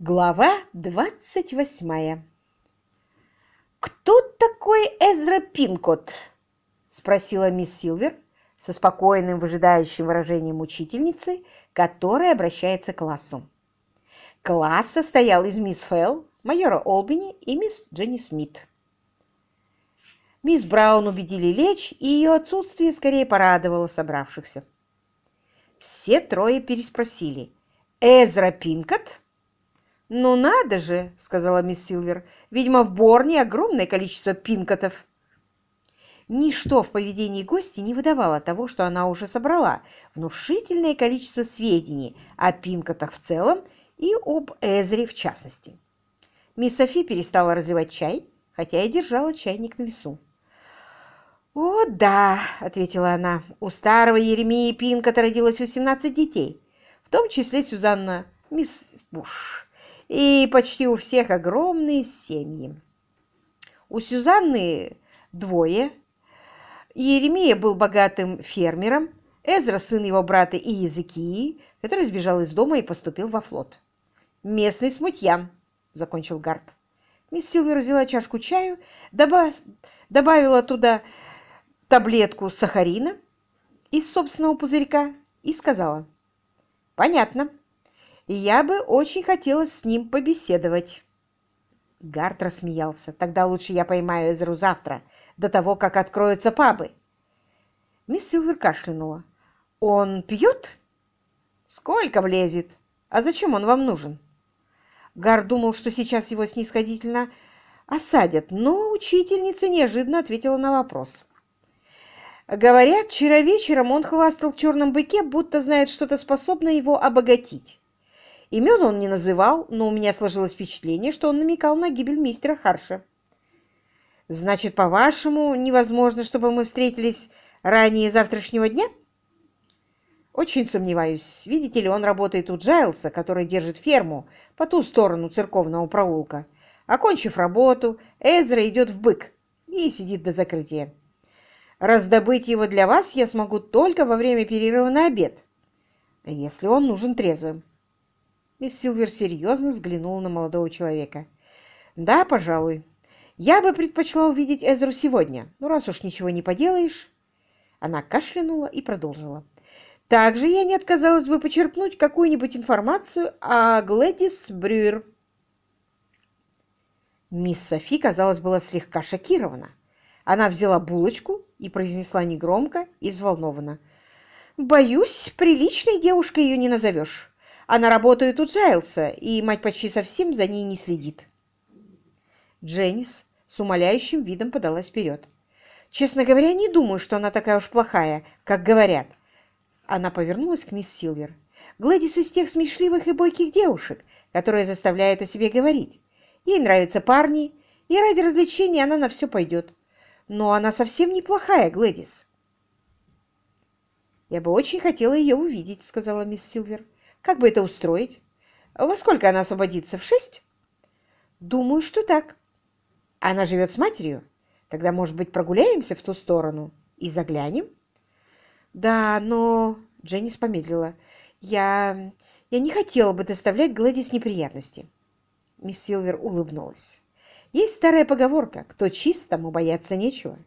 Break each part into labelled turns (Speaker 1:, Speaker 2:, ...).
Speaker 1: Глава двадцать восьмая «Кто такой Эзра Пинкот?» — спросила мисс Силвер со спокойным выжидающим выражением учительницы, которая обращается к классу. Класс состоял из мисс Фелл, майора Олбини и мисс Дженни Смит. Мисс Браун убедили лечь, и ее отсутствие скорее порадовало собравшихся. Все трое переспросили. «Эзра Пинкот?» «Ну надо же!» — сказала мисс Силвер. «Видимо, в Борне огромное количество пинкотов». Ничто в поведении гости не выдавало того, что она уже собрала внушительное количество сведений о пинкотах в целом и об Эзре в частности. Мисс Софи перестала разливать чай, хотя и держала чайник на весу. «О, да», — ответила она, — «у старого Еремии Пинкота родилось 18 детей, в том числе Сюзанна мисс Буш, и почти у всех огромные семьи. У Сюзанны двое, Еремия был богатым фермером, Эзра – сын его брата Иезекии, который сбежал из дома и поступил во флот. «Местный смутьян», – закончил Гард. Мисс Силвер взяла чашку чаю, добав... добавила туда таблетку сахарина из собственного пузырька и сказала. «Понятно. Я бы очень хотела с ним побеседовать». Гард рассмеялся. «Тогда лучше я поймаю Эзеру завтра, до того, как откроются пабы». Мисс Силвер кашлянула. «Он пьет?» «Сколько влезет? А зачем он вам нужен?» Гар думал, что сейчас его снисходительно осадят, но учительница неожиданно ответила на вопрос. Говорят, вчера вечером он хвастал в черном быке, будто знает что-то способное его обогатить. Имен он не называл, но у меня сложилось впечатление, что он намекал на гибель мистера Харша. «Значит, по-вашему, невозможно, чтобы мы встретились ранее завтрашнего дня?» «Очень сомневаюсь. Видите ли, он работает у Джайлса, который держит ферму по ту сторону церковного проулка. Окончив работу, Эзра идет в бык и сидит до закрытия. Раздобыть его для вас я смогу только во время перерыва на обед, если он нужен трезвым. Мисс Силвер серьезно взглянула на молодого человека. «Да, пожалуй. Я бы предпочла увидеть Эзру сегодня. Ну, раз уж ничего не поделаешь...» Она кашлянула и продолжила. «Также я не отказалась бы почерпнуть какую-нибудь информацию о Глэдис Брюер». Мисс Софи, казалось, была слегка шокирована. Она взяла булочку и произнесла негромко и взволнованно. «Боюсь, приличной девушкой ее не назовешь. Она работает у Джайлса, и мать почти совсем за ней не следит. Дженнис с умоляющим видом подалась вперед. «Честно говоря, не думаю, что она такая уж плохая, как говорят». Она повернулась к мисс Силвер. «Глэдис из тех смешливых и бойких девушек, которые заставляют о себе говорить. Ей нравятся парни, и ради развлечения она на все пойдет. Но она совсем неплохая, Глэдис». «Я бы очень хотела ее увидеть», — сказала мисс Силвер. Как бы это устроить? Во сколько она освободится? В шесть? Думаю, что так. Она живет с матерью? Тогда, может быть, прогуляемся в ту сторону и заглянем? Да, но... Дженнис помедлила. Я... Я не хотела бы доставлять Гладис неприятности. Мисс Силвер улыбнулась. Есть старая поговорка «Кто чист, тому бояться нечего».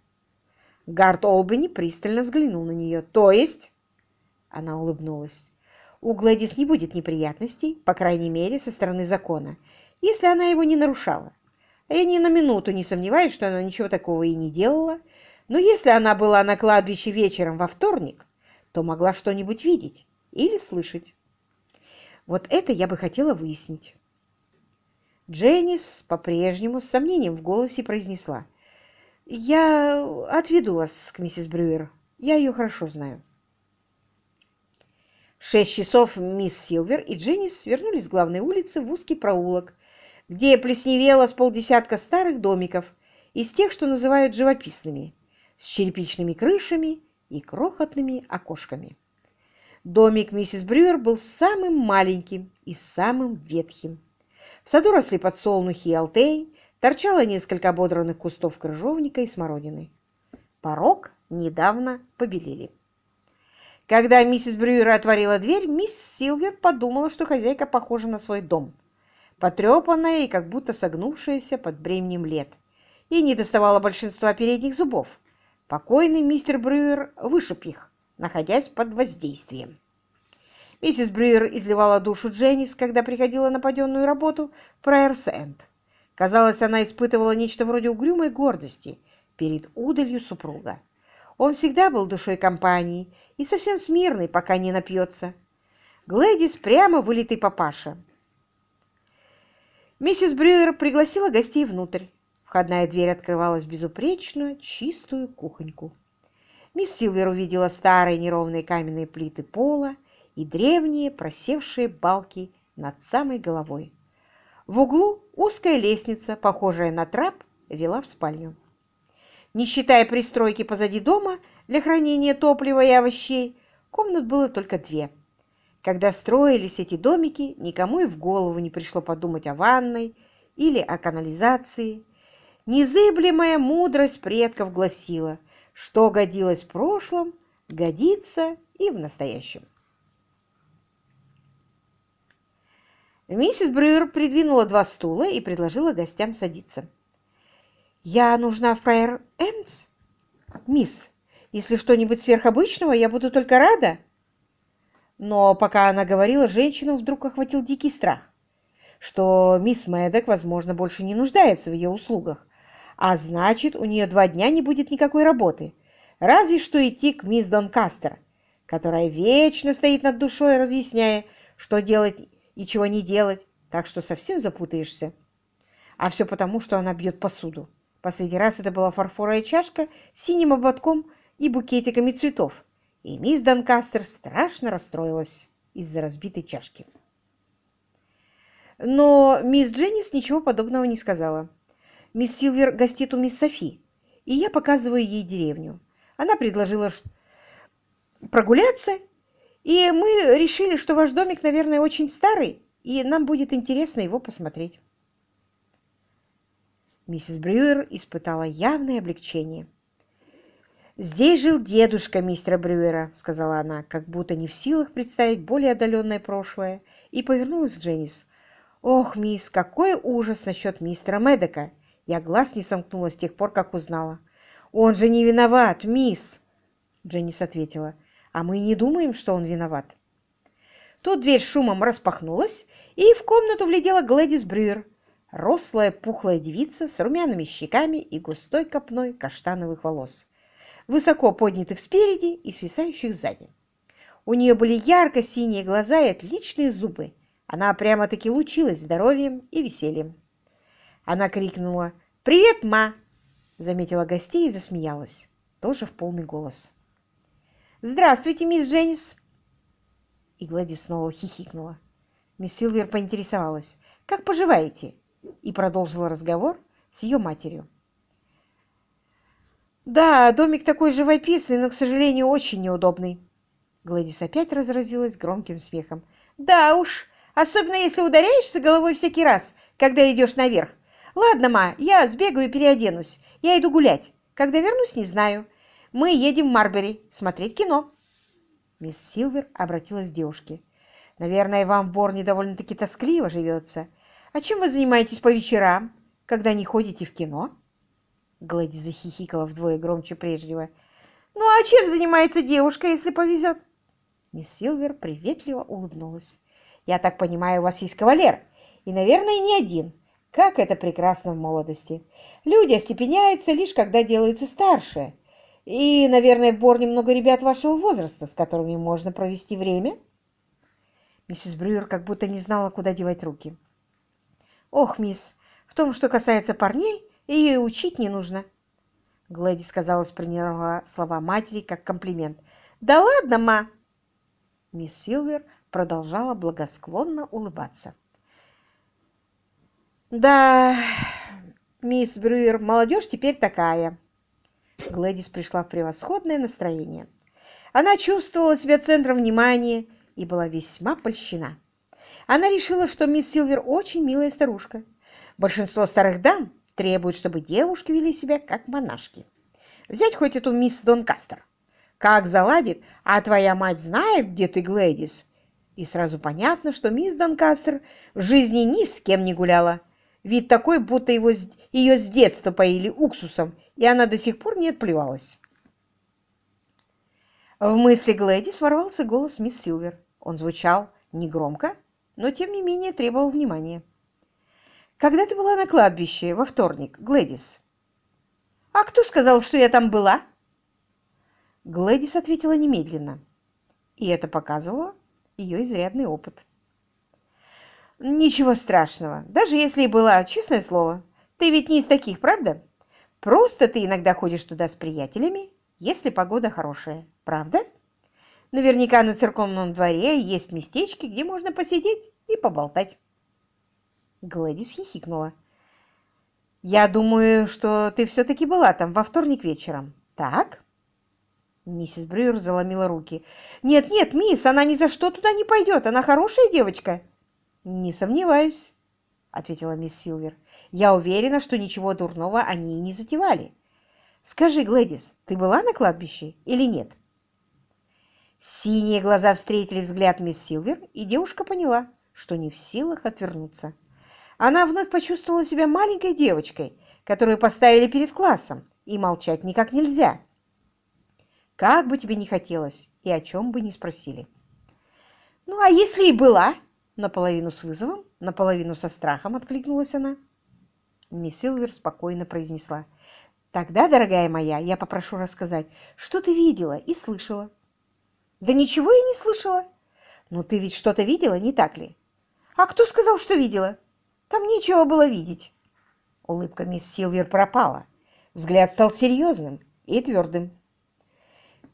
Speaker 1: Гард Олбани пристально взглянул на нее. «То есть?» Она улыбнулась. У Глэдис не будет неприятностей, по крайней мере, со стороны закона, если она его не нарушала. А я ни на минуту не сомневаюсь, что она ничего такого и не делала, но если она была на кладбище вечером во вторник, то могла что-нибудь видеть или слышать. Вот это я бы хотела выяснить. Дженнис по-прежнему с сомнением в голосе произнесла. «Я отведу вас к миссис Брюер. Я ее хорошо знаю». В шесть часов мисс Силвер и Дженнис вернулись с главной улицы в узкий проулок, где плесневело с полдесятка старых домиков из тех, что называют живописными, с черепичными крышами и крохотными окошками. Домик миссис Брюер был самым маленьким и самым ветхим. В саду росли подсолнухи и алтей, торчало несколько ободранных кустов крыжовника и смородины. Порог недавно побелели. Когда миссис Брюер отворила дверь, мисс Силвер подумала, что хозяйка похожа на свой дом. потрепанная и как будто согнувшаяся под бременем лет. Ей не доставало большинства передних зубов. Покойный мистер Брюер вышиб их, находясь под воздействием. Миссис Брюер изливала душу Дженнис, когда приходила на паденную работу в Прайерс-Энд. Казалось, она испытывала нечто вроде угрюмой гордости перед удалью супруга. Он всегда был душой компании и совсем смирный, пока не напьется. Глэдис прямо вылитый папаша. Миссис Брюер пригласила гостей внутрь. Входная дверь открывалась безупречную, чистую кухоньку. Мисс Силвер увидела старые неровные каменные плиты пола и древние просевшие балки над самой головой. В углу узкая лестница, похожая на трап, вела в спальню. Не считая пристройки позади дома для хранения топлива и овощей, комнат было только две. Когда строились эти домики, никому и в голову не пришло подумать о ванной или о канализации. Незыблемая мудрость предков гласила, что годилось в прошлом, годится и в настоящем. Миссис Брюер придвинула два стула и предложила гостям садиться. «Я нужна в Прайер Эндс?» «Мисс, если что-нибудь сверхобычного, я буду только рада». Но пока она говорила, женщину вдруг охватил дикий страх, что мисс Мэддок, возможно, больше не нуждается в ее услугах, а значит, у нее два дня не будет никакой работы, разве что идти к мисс Донкастер, которая вечно стоит над душой, разъясняя, что делать и чего не делать, так что совсем запутаешься. А все потому, что она бьет посуду. Последний раз это была фарфоровая чашка с синим ободком и букетиками цветов, и мисс Донкастер страшно расстроилась из-за разбитой чашки. Но мисс Дженнис ничего подобного не сказала. Мисс Силвер гостит у мисс Софи, и я показываю ей деревню. Она предложила прогуляться и мы решили, что ваш домик, наверное, очень старый, и нам будет интересно его посмотреть. Миссис Брюер испытала явное облегчение. «Здесь жил дедушка мистера Брюера», — сказала она, как будто не в силах представить более отдаленное прошлое, и повернулась к Дженнис. «Ох, мисс, какой ужас насчет мистера Медока! Я глаз не сомкнула с тех пор, как узнала». «Он же не виноват, мисс!» Дженнис ответила а мы не думаем, что он виноват. Тут дверь шумом распахнулась, и в комнату влетела Глэдис Брюер, рослая пухлая девица с румяными щеками и густой копной каштановых волос, высоко поднятых спереди и свисающих сзади. У нее были ярко-синие глаза и отличные зубы. Она прямо-таки лучилась здоровьем и весельем. Она крикнула «Привет, ма!» Заметила гостей и засмеялась, тоже в полный голос. «Здравствуйте, мисс Дженнис!» И Гладис снова хихикнула. Мисс Силвер поинтересовалась, «Как поживаете?» И продолжила разговор с ее матерью. «Да, домик такой живописный, но, к сожалению, очень неудобный». Гладис опять разразилась громким смехом. «Да уж, особенно если ударяешься головой всякий раз, когда идешь наверх. Ладно, ма, я сбегаю и переоденусь. Я иду гулять. Когда вернусь, не знаю. Мы едем в Марбери смотреть кино». Мисс Силвер обратилась к девушке. «Наверное, вам в Борне довольно-таки тоскливо живется. А чем вы занимаетесь по вечерам, когда не ходите в кино?» Глэдди захихикала вдвое громче прежнего. «Ну а чем занимается девушка, если повезет?» Мисс Силвер приветливо улыбнулась. «Я так понимаю, у вас есть кавалер, и, наверное, не один. Как это прекрасно в молодости. Люди остепеняются лишь, когда делаются старше, и, наверное, в Борне много ребят вашего возраста, с которыми можно провести время. Миссис Брюер как будто не знала, куда девать руки. Ох, мисс, в том, что касается парней, ее и учить не нужно. Глэдис, казалось, приняла слова матери как комплимент. «Да ладно, ма!» Мисс Силвер продолжала благосклонно улыбаться. «Да, мисс Брюер, молодежь теперь такая. Глэдис пришла в превосходное настроение. Она чувствовала себя центром внимания и была весьма польщена. Она решила, что мисс Силвер очень милая старушка. Большинство старых дам требуют, чтобы девушки вели себя как монашки. Взять хоть эту мисс Донкастер. Как заладит, а твоя мать знает, где ты, Глэдис? И сразу понятно, что мисс Донкастер в жизни ни с кем не гуляла. Вид такой, будто его, ее с детства поили уксусом, и она до сих пор не отплевалась. В мысли Глэдис ворвался голос мисс Силвер. Он звучал негромко, но тем не менее требовал внимания. «Когда ты была на кладбище во вторник, Глэдис?» «А кто сказал, что я там была?» Глэдис ответила немедленно, и это показывало ее изрядный опыт. «Ничего страшного, даже если и была, честное слово. Ты ведь не из таких, правда? Просто ты иногда ходишь туда с приятелями, если погода хорошая, правда? Наверняка на церковном дворе есть местечки, где можно посидеть и поболтать». Глэдис хихикнула. «Я думаю, что ты все-таки была там во вторник вечером, так?» Миссис Брюер заломила руки. «Нет, нет, мисс, она ни за что туда не пойдет. Она хорошая девочка». «Не сомневаюсь», — ответила мисс Силвер. «Я уверена, что ничего дурного они и не затевали. Скажи, Глэдис, ты была на кладбище или нет?» Синие глаза встретили взгляд мисс Силвер, и девушка поняла, что не в силах отвернуться. Она вновь почувствовала себя маленькой девочкой, которую поставили перед классом, и молчать никак нельзя. Как бы тебе ни хотелось и о чем бы ни спросили. «Ну, а если и была?» Наполовину с вызовом, наполовину со страхом откликнулась она. Мисс Силвер спокойно произнесла. «Тогда, дорогая моя, я попрошу рассказать, что ты видела и слышала». «Да ничего я не слышала». «Ну, ты ведь что-то видела, не так ли?» «А кто сказал, что видела? Там нечего было видеть». Улыбка мисс Силвер пропала. Взгляд стал серьезным и твердым.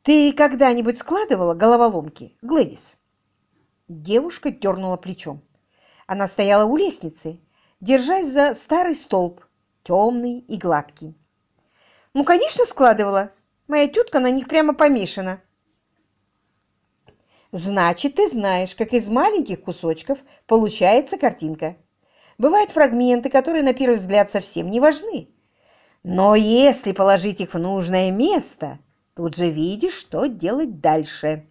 Speaker 1: «Ты когда-нибудь складывала головоломки, Глэдис?» Девушка дернула плечом. Она стояла у лестницы, держась за старый столб, темный и гладкий. «Ну, конечно, складывала. Моя тетка на них прямо помешана». «Значит, ты знаешь, как из маленьких кусочков получается картинка. Бывают фрагменты, которые на первый взгляд совсем не важны. Но если положить их в нужное место, Тут же видишь, что делать дальше.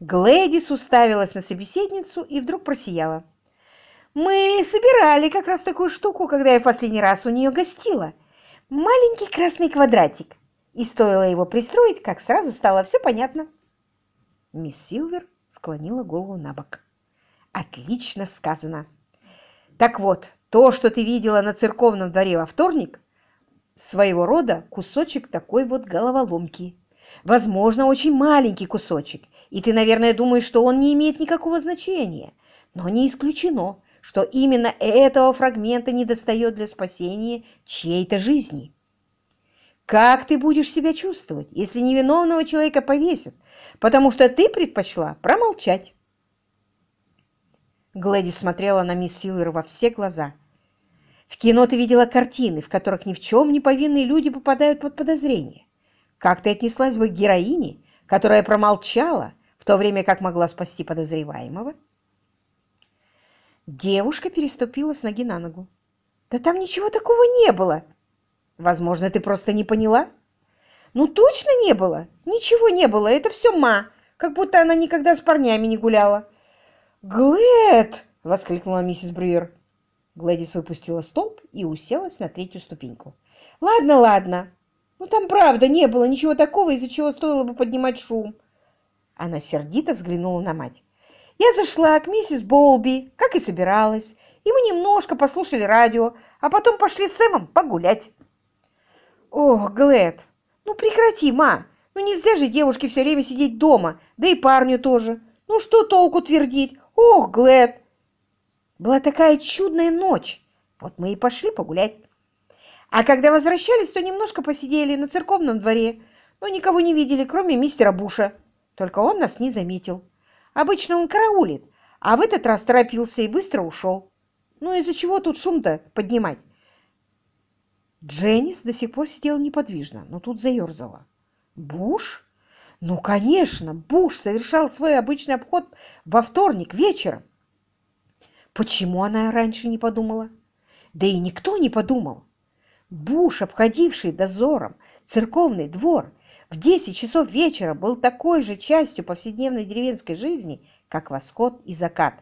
Speaker 1: Глэдис уставилась на собеседницу и вдруг просияла. «Мы собирали как раз такую штуку, когда я в последний раз у нее гостила. Маленький красный квадратик. И стоило его пристроить, как сразу стало все понятно». Мисс Силвер склонила голову на бок. «Отлично сказано. Так вот, то, что ты видела на церковном дворе во вторник, своего рода кусочек такой вот головоломки. Возможно, очень маленький кусочек, и ты, наверное, думаешь, что он не имеет никакого значения. Но не исключено, что именно этого фрагмента недостает для спасения чьей-то жизни. Как ты будешь себя чувствовать, если невиновного человека повесят, потому что ты предпочла промолчать? Глэдис смотрела на мисс Силвер во все глаза – в кино ты видела картины, в которых ни в чем не повинные люди попадают под подозрение. Как ты отнеслась бы к героине, которая промолчала, в то время как могла спасти подозреваемого? Девушка переступила с ноги на ногу. «Да там ничего такого не было!» «Возможно, ты просто не поняла?» «Ну, точно не было! Ничего не было! Это все ма! Как будто она никогда с парнями не гуляла!» «Глэд!» — воскликнула миссис Брюер. Глэдис выпустила столб и уселась на третью ступеньку. «Ладно, ладно. Ну там правда не было ничего такого, из-за чего стоило бы поднимать шум». Она сердито взглянула на мать. «Я зашла к миссис Болби, как и собиралась, и мы немножко послушали радио, а потом пошли с Сэмом погулять». «Ох, Глэд, ну прекрати, ма! Ну нельзя же девушке все время сидеть дома, да и парню тоже. Ну что толку твердить? Ох, Глэд, была такая чудная ночь. Вот мы и пошли погулять. А когда возвращались, то немножко посидели на церковном дворе, но никого не видели, кроме мистера Буша. Только он нас не заметил. Обычно он караулит, а в этот раз торопился и быстро ушел. Ну из-за чего тут шум-то поднимать? Дженнис до сих пор сидела неподвижно, но тут заерзала. Буш? Ну, конечно, Буш совершал свой обычный обход во вторник вечером. Почему она раньше не подумала? Да и никто не подумал. Буш, обходивший дозором церковный двор, в 10 часов вечера был такой же частью повседневной деревенской жизни, как восход и закат.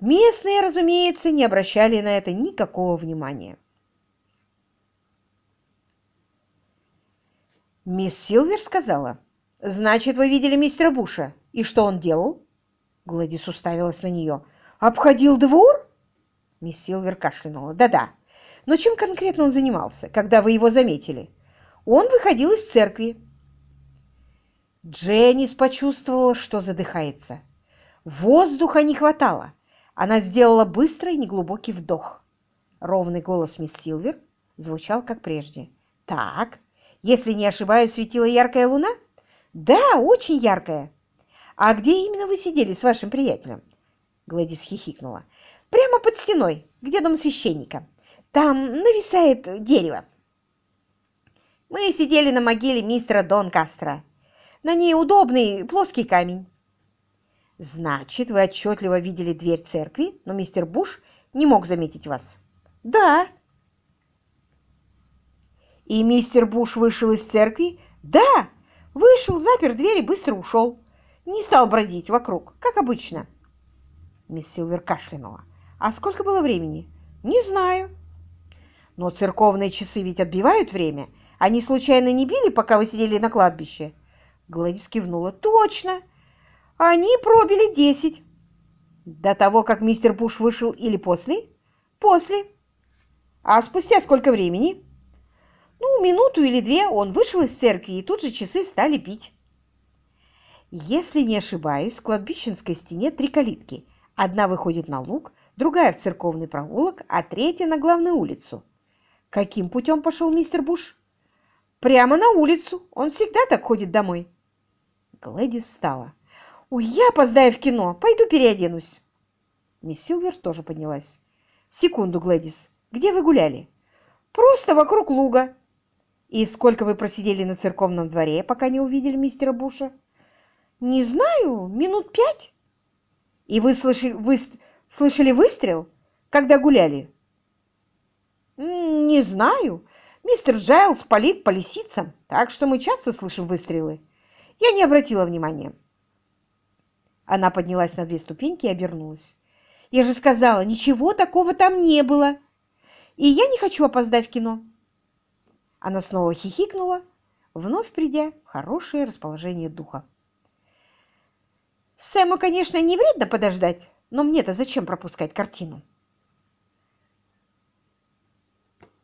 Speaker 1: Местные, разумеется, не обращали на это никакого внимания. Мисс Силвер сказала, «Значит, вы видели мистера Буша. И что он делал?» Гладис уставилась на нее. «Обходил двор?» Мисс Силвер кашлянула. «Да-да. Но чем конкретно он занимался, когда вы его заметили?» «Он выходил из церкви». Дженнис почувствовала, что задыхается. Воздуха не хватало. Она сделала быстрый неглубокий вдох. Ровный голос мисс Силвер звучал, как прежде. «Так, если не ошибаюсь, светила яркая луна?» «Да, очень яркая». «А где именно вы сидели с вашим приятелем?» Гладис хихикнула. «Прямо под стеной, где дом священника. Там нависает дерево». Мы сидели на могиле мистера Дон Кастро. На ней удобный плоский камень. Значит, вы отчетливо видели дверь церкви, но мистер Буш не мог заметить вас? Да. И мистер Буш вышел из церкви? Да. Вышел, запер дверь и быстро ушел. Не стал бродить вокруг, как обычно. Мисс Силвер кашлянула. А сколько было времени? Не знаю. Но церковные часы ведь отбивают время. Они случайно не били, пока вы сидели на кладбище? Гладис кивнула. Точно. Они пробили десять. До того, как мистер Буш вышел или после? После. А спустя сколько времени? Ну, минуту или две он вышел из церкви, и тут же часы стали пить. Если не ошибаюсь, в кладбищенской стене три калитки. Одна выходит на луг, другая в церковный проулок, а третья на главную улицу. Каким путем пошел мистер Буш? Прямо на улицу. Он всегда так ходит домой. Глэдис встала. «Ой, я опоздаю в кино. Пойду переоденусь». Мисс Силвер тоже поднялась. «Секунду, Глэдис. Где вы гуляли?» «Просто вокруг луга». «И сколько вы просидели на церковном дворе, пока не увидели мистера Буша?» «Не знаю. Минут пять». «И вы слышали, вы слышали выстрел, когда гуляли?» «Не знаю. Мистер Джайлз палит по лисицам, так что мы часто слышим выстрелы. Я не обратила внимания». Она поднялась на две ступеньки и обернулась. «Я же сказала, ничего такого там не было. И я не хочу опоздать в кино». Она снова хихикнула, вновь придя в хорошее расположение духа. Сэму, конечно, не вредно подождать, но мне-то зачем пропускать картину?